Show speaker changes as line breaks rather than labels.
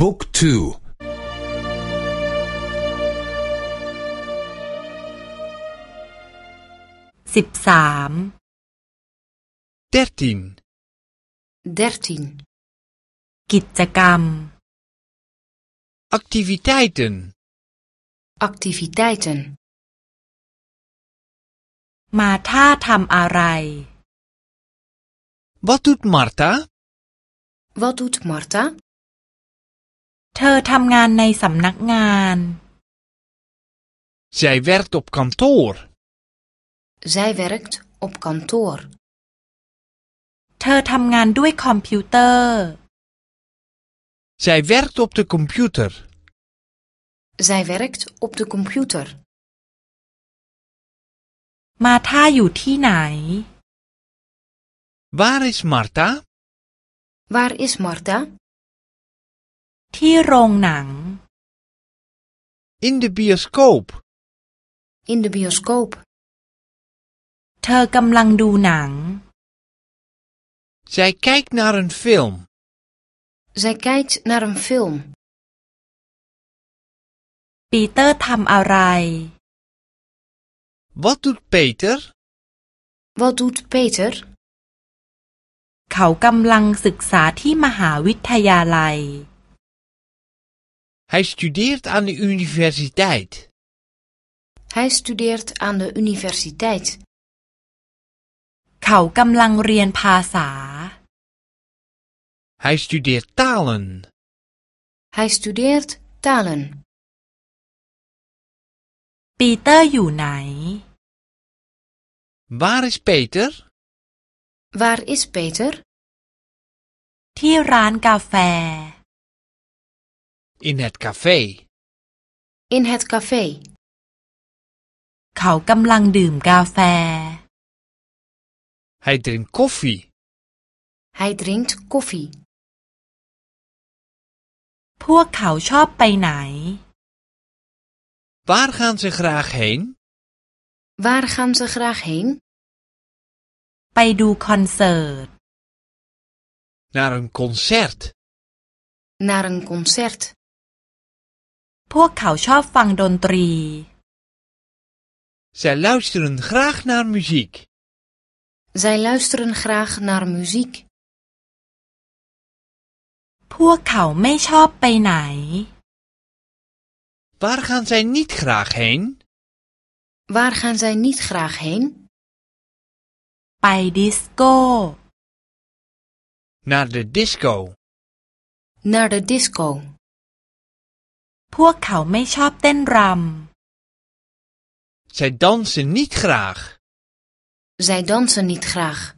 บุ๊กทู
สิบสาม
dertien,
13.
กิจกรรม
activiteiten,
Activiteiten.
มาท่าทำอะไร
Wat doet Marta?
Wat doet Marta?
เธอทำงานในสำนักงาน
Zij werkt op kantoor.
Zij werkt op kantoor.
เธอทำงานด้วยคอมพิวเตอร์
Zij werkt op de computer.
Zij werkt op de computer.
มาท่าอยู่ที่ไหน
Waar is Marta?
Waar is Marta?
ที่โรงหนัง
In de bioscoop.
In de bioscoop.
เธอกำลังดูหนัง
Zij kijkt naar een film.
Zij kijkt naar een film.
ปีเตอร์ทำอะไร
Wat doet Peter?
Wat doet Peter?
เขากำลังศึกษาที่มหาวิทยาลัย
Hij studeert aan de universiteit.
Hij studeert aan de universiteit.
เขากำลังเรียนภาษา
Hij studeert talen.
Hij studeert talen.
ปีเตอร์อยู่ไหน
Waar is Peter?
Waar is Peter?
ที่ร้านกาแฟ
In het café.
In het café.
เขากำลังดื่มกาแฟ
Hij drinkt koffie.
Hij drinkt koffie.
พวกเขาชอบไปไหน
Waar gaan ze graag heen?
Waar gaan ze graag heen?
ไปดูคอนเสิร์ต
Naar een concert.
Naar een concert.
พวกเขาชอบฟังดนตรี
Zij luisteren graag naar muziek.
Zij luisteren graag naar muziek.
พวกเขาไม่ชอบไปไหน
Waar gaan zij niet graag heen?
Waar gaan zij niet graag heen?
ไปดิสโก้
Naar de disco.
Naar de disco.
พวกเขาไม่ชอบเต้นร
Zij dansen niet graag.
Zij dansen niet graag.